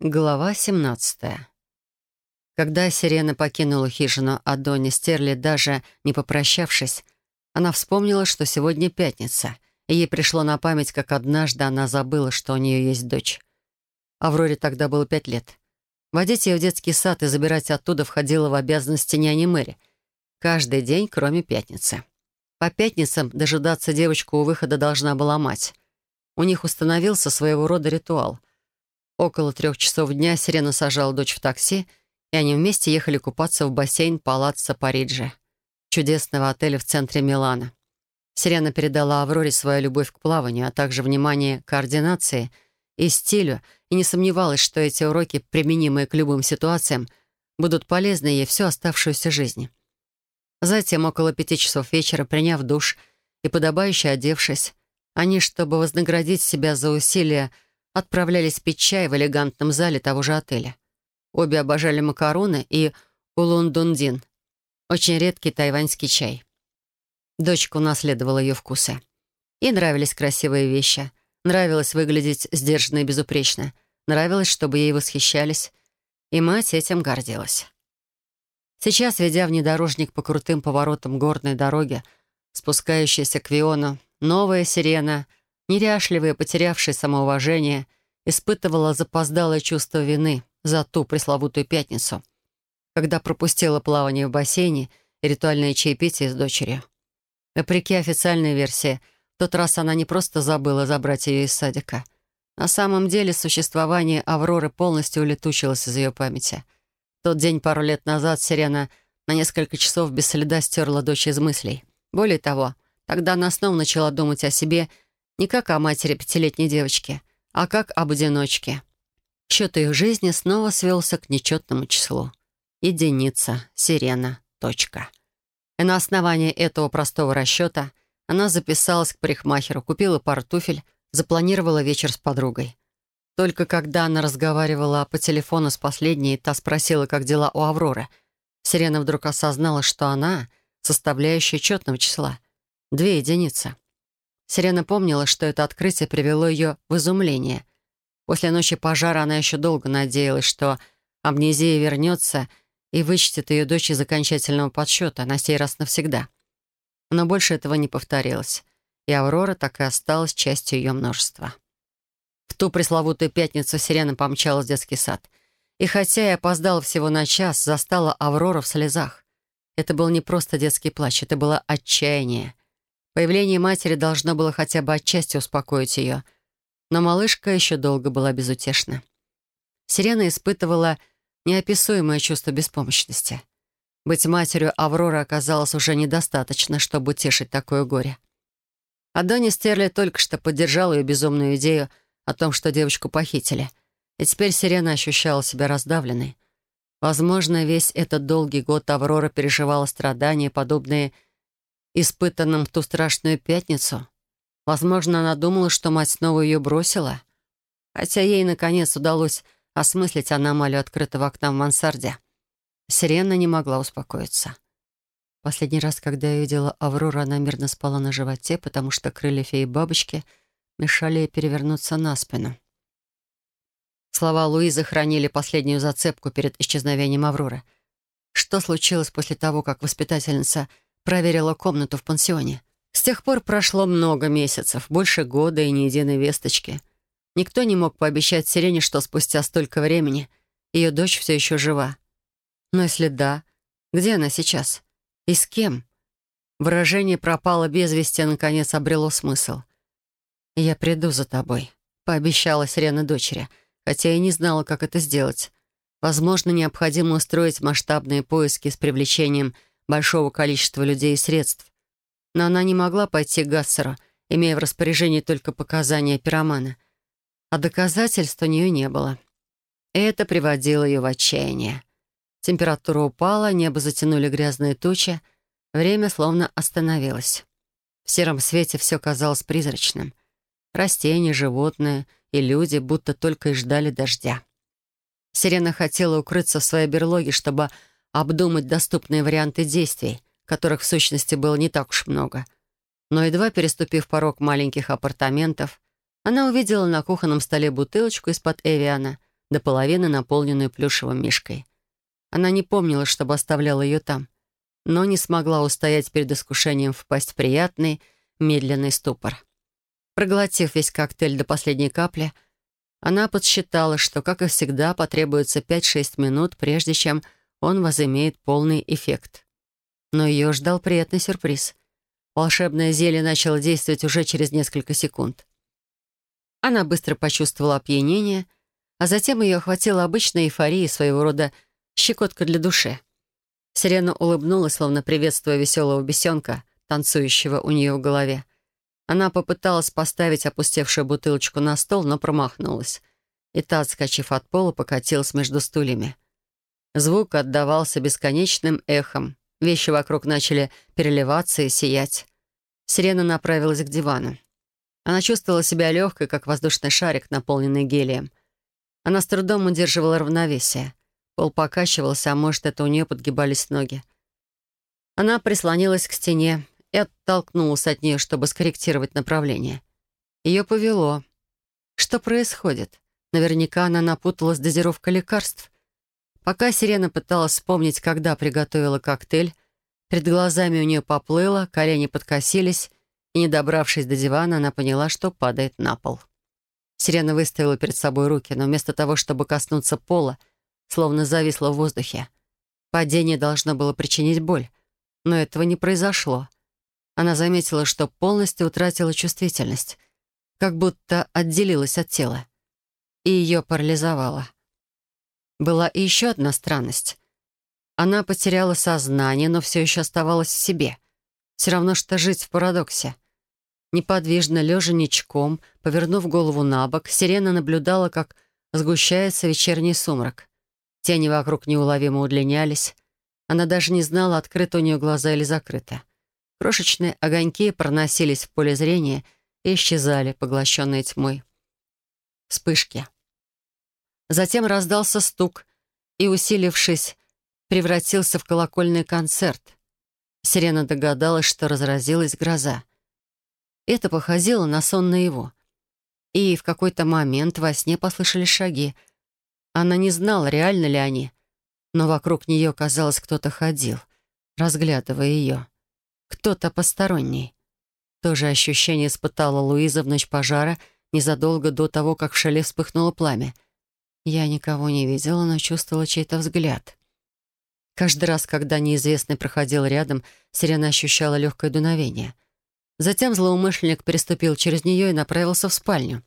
Глава 17 Когда Сирена покинула хижину Адони Стерли, даже не попрощавшись, она вспомнила, что сегодня пятница, и ей пришло на память, как однажды она забыла, что у нее есть дочь. Авроре тогда было пять лет. Водить ее в детский сад и забирать оттуда входило в обязанности няни Мэри. Каждый день, кроме пятницы. По пятницам дожидаться девочку у выхода должна была мать. У них установился своего рода ритуал — Около трех часов дня Сирена сажала дочь в такси, и они вместе ехали купаться в бассейн Палаццо Париджи, чудесного отеля в центре Милана. Сирена передала Авроре свою любовь к плаванию, а также внимание координации и стилю, и не сомневалась, что эти уроки, применимые к любым ситуациям, будут полезны ей всю оставшуюся жизнь. Затем, около пяти часов вечера, приняв душ и подобающе одевшись, они, чтобы вознаградить себя за усилия, отправлялись пить чай в элегантном зале того же отеля. Обе обожали макароны и улундундин, очень редкий тайваньский чай. Дочка унаследовала ее вкусы. Ей нравились красивые вещи, нравилось выглядеть сдержанно и безупречно, нравилось, чтобы ей восхищались, и мать этим гордилась. Сейчас, ведя внедорожник по крутым поворотам горной дороги, спускающейся к Виону, новая сирена — неряшливая, потерявшая самоуважение, испытывала запоздалое чувство вины за ту пресловутую пятницу, когда пропустила плавание в бассейне и ритуальное чаепитие с дочерью. Вопреки официальной версии, в тот раз она не просто забыла забрать ее из садика. На самом деле существование Авроры полностью улетучилось из ее памяти. В тот день пару лет назад Сирена на несколько часов без следа стерла дочь из мыслей. Более того, тогда она снова начала думать о себе не как о матери пятилетней девочки, а как об одиночке. Счет их жизни снова свелся к нечетному числу. Единица, сирена, точка. И на основании этого простого расчета она записалась к парикмахеру, купила пару туфель, запланировала вечер с подругой. Только когда она разговаривала по телефону с последней, та спросила, как дела у Авроры, Сирена вдруг осознала, что она — составляющая четного числа. Две единицы. Сирена помнила, что это открытие привело ее в изумление. После ночи пожара она еще долго надеялась, что амнезия вернется и вычтет ее дочь из окончательного подсчета, на сей раз навсегда. Но больше этого не повторилось, и Аврора так и осталась частью ее множества. В ту пресловутую пятницу Сирена помчалась в детский сад. И хотя и опоздала всего на час, застала Аврора в слезах. Это был не просто детский плач, это было отчаяние. Появление матери должно было хотя бы отчасти успокоить ее, но малышка еще долго была безутешна. Сирена испытывала неописуемое чувство беспомощности. Быть матерью Авроры оказалось уже недостаточно, чтобы утешить такое горе. А Донни Стерли только что поддержала ее безумную идею о том, что девочку похитили. И теперь Сирена ощущала себя раздавленной. Возможно, весь этот долгий год Аврора переживала страдания, подобные испытанным в ту страшную пятницу. Возможно, она думала, что мать снова ее бросила. Хотя ей, наконец, удалось осмыслить аномалию открытого окна в мансарде. Сирена не могла успокоиться. Последний раз, когда я видела Аврору, она мирно спала на животе, потому что крылья феи бабочки мешали ей перевернуться на спину. Слова Луизы хранили последнюю зацепку перед исчезновением Авроры. Что случилось после того, как воспитательница проверила комнату в пансионе. С тех пор прошло много месяцев, больше года и ни единой весточки. Никто не мог пообещать Сирене, что спустя столько времени ее дочь все еще жива. Но если да, где она сейчас? И с кем? Выражение «пропало без вести» наконец обрело смысл. «Я приду за тобой», — пообещала Сирена дочери, хотя и не знала, как это сделать. Возможно, необходимо устроить масштабные поиски с привлечением большого количества людей и средств. Но она не могла пойти к Гассеру, имея в распоряжении только показания пиромана. А доказательств у нее не было. Это приводило ее в отчаяние. Температура упала, небо затянули грязные тучи, время словно остановилось. В сером свете все казалось призрачным. Растения, животные и люди будто только и ждали дождя. Сирена хотела укрыться в своей берлоге, чтобы обдумать доступные варианты действий, которых в сущности было не так уж много. Но едва переступив порог маленьких апартаментов, она увидела на кухонном столе бутылочку из-под Эвиана, до половины наполненную плюшевым мишкой. Она не помнила, чтобы оставляла ее там, но не смогла устоять перед искушением впасть в приятный, медленный ступор. Проглотив весь коктейль до последней капли, она подсчитала, что, как и всегда, потребуется 5-6 минут, прежде чем он возымеет полный эффект. Но ее ждал приятный сюрприз. Волшебное зелье начало действовать уже через несколько секунд. Она быстро почувствовала опьянение, а затем ее охватила обычная эйфория, своего рода щекотка для души. Сирена улыбнулась, словно приветствуя веселого бесенка, танцующего у нее в голове. Она попыталась поставить опустевшую бутылочку на стол, но промахнулась. И та, отскочив от пола, покатилась между стульями. Звук отдавался бесконечным эхом. Вещи вокруг начали переливаться и сиять. Сирена направилась к дивану. Она чувствовала себя легкой, как воздушный шарик, наполненный гелием. Она с трудом удерживала равновесие. Пол покачивался, а может, это у нее подгибались ноги. Она прислонилась к стене и оттолкнулась от нее, чтобы скорректировать направление. Ее повело. Что происходит? Наверняка она напутала с дозировкой лекарств. Пока Сирена пыталась вспомнить, когда приготовила коктейль, перед глазами у нее поплыло, колени подкосились, и, не добравшись до дивана, она поняла, что падает на пол. Сирена выставила перед собой руки, но вместо того, чтобы коснуться пола, словно зависла в воздухе. Падение должно было причинить боль, но этого не произошло. Она заметила, что полностью утратила чувствительность, как будто отделилась от тела. И ее парализовало. Была и еще одна странность. Она потеряла сознание, но все еще оставалась в себе. Все равно, что жить в парадоксе. Неподвижно, лежа ничком, повернув голову на бок, сирена наблюдала, как сгущается вечерний сумрак. Тени вокруг неуловимо удлинялись. Она даже не знала, открыты у нее глаза или закрыты. Крошечные огоньки проносились в поле зрения и исчезали, поглощенные тьмой. Вспышки. Затем раздался стук и, усилившись, превратился в колокольный концерт. Сирена догадалась, что разразилась гроза. Это походило на сон наяву. И в какой-то момент во сне послышались шаги. Она не знала, реально ли они, но вокруг нее, казалось, кто-то ходил, разглядывая ее. Кто-то посторонний. То же ощущение испытала Луиза в ночь пожара незадолго до того, как в шале вспыхнуло пламя. Я никого не видела, но чувствовала чей-то взгляд. Каждый раз, когда неизвестный проходил рядом, Сирена ощущала легкое дуновение. Затем злоумышленник переступил через нее и направился в спальню.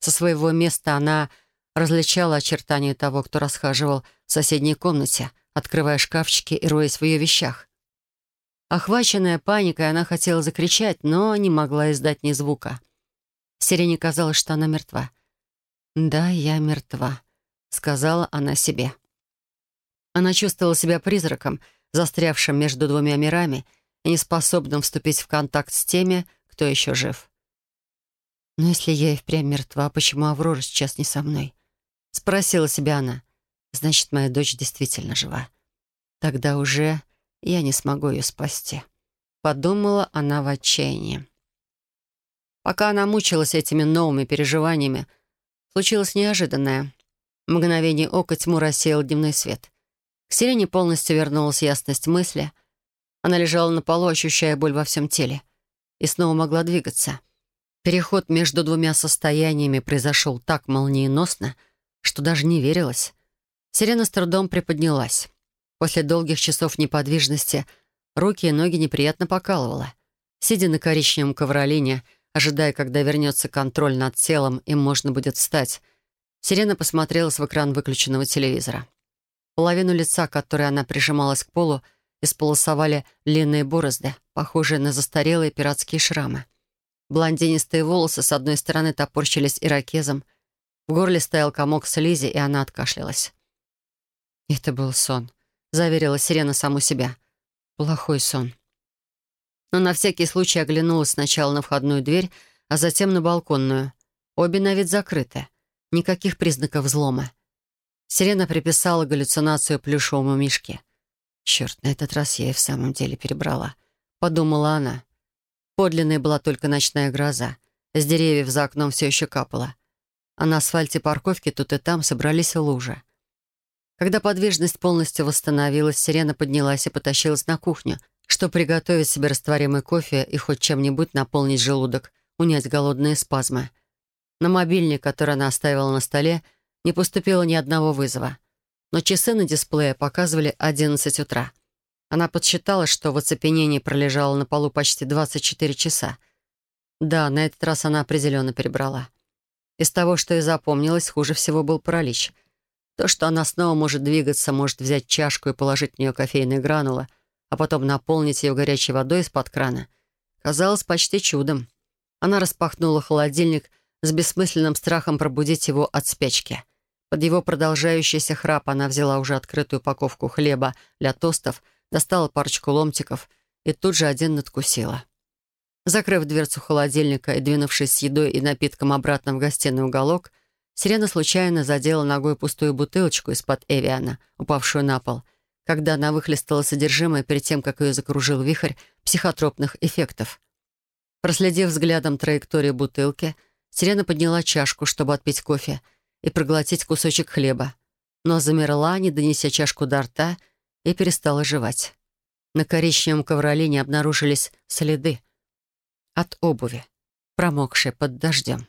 Со своего места она различала очертания того, кто расхаживал в соседней комнате, открывая шкафчики и роясь в ее вещах. Охваченная паникой, она хотела закричать, но не могла издать ни звука. Сирене казалось, что она мертва. «Да, я мертва», — сказала она себе. Она чувствовала себя призраком, застрявшим между двумя мирами и неспособным вступить в контакт с теми, кто еще жив. «Но если я и впрямь мертва, почему Аврора сейчас не со мной?» — спросила себя она. «Значит, моя дочь действительно жива. Тогда уже я не смогу ее спасти», — подумала она в отчаянии. Пока она мучилась этими новыми переживаниями, случилось неожиданное. В мгновение ока тьму рассеял дневной свет. К Селене полностью вернулась ясность мысли. Она лежала на полу, ощущая боль во всем теле, и снова могла двигаться. Переход между двумя состояниями произошел так молниеносно, что даже не верилось. Сирена с трудом приподнялась. После долгих часов неподвижности руки и ноги неприятно покалывало. Сидя на коричневом ковролине, ожидая, когда вернется контроль над телом, им можно будет встать, Сирена посмотрелась в экран выключенного телевизора. Половину лица, которой она прижималась к полу, исполосовали длинные борозды, похожие на застарелые пиратские шрамы. Блондинистые волосы с одной стороны топорщились ирокезом. В горле стоял комок слизи, и она откашлялась. Это был сон. — заверила Сирена саму себя. «Плохой сон». Но на всякий случай оглянулась сначала на входную дверь, а затем на балконную. Обе на вид закрыты. Никаких признаков взлома. Сирена приписала галлюцинацию плюшевому мишке. «Черт, на этот раз я и в самом деле перебрала», — подумала она. Подлинной была только ночная гроза. С деревьев за окном все еще капало. а на асфальте парковки тут и там собрались лужи. Когда подвижность полностью восстановилась, Сирена поднялась и потащилась на кухню, чтобы приготовить себе растворимый кофе и хоть чем-нибудь наполнить желудок, унять голодные спазмы. На мобильник, который она оставила на столе, не поступило ни одного вызова. Но часы на дисплее показывали 11 утра. Она подсчитала, что в оцепенении пролежала на полу почти 24 часа. Да, на этот раз она определенно перебрала. Из того, что и запомнилось, хуже всего был паралич. То, что она снова может двигаться, может взять чашку и положить в нее кофейные гранулы, а потом наполнить ее горячей водой из-под крана, казалось почти чудом. Она распахнула холодильник с бессмысленным страхом пробудить его от спячки. Под его продолжающийся храп она взяла уже открытую упаковку хлеба для тостов, достала парочку ломтиков и тут же один надкусила. Закрыв дверцу холодильника и двинувшись с едой и напитком обратно в гостиный уголок, Сирена случайно задела ногой пустую бутылочку из-под Эвиана, упавшую на пол, когда она выхлестала содержимое перед тем, как ее закружил вихрь психотропных эффектов. Проследив взглядом траекторию бутылки, Сирена подняла чашку, чтобы отпить кофе и проглотить кусочек хлеба, но замерла, не донеся чашку до рта, и перестала жевать. На коричневом ковролине обнаружились следы — от обуви, промокшей под дождем.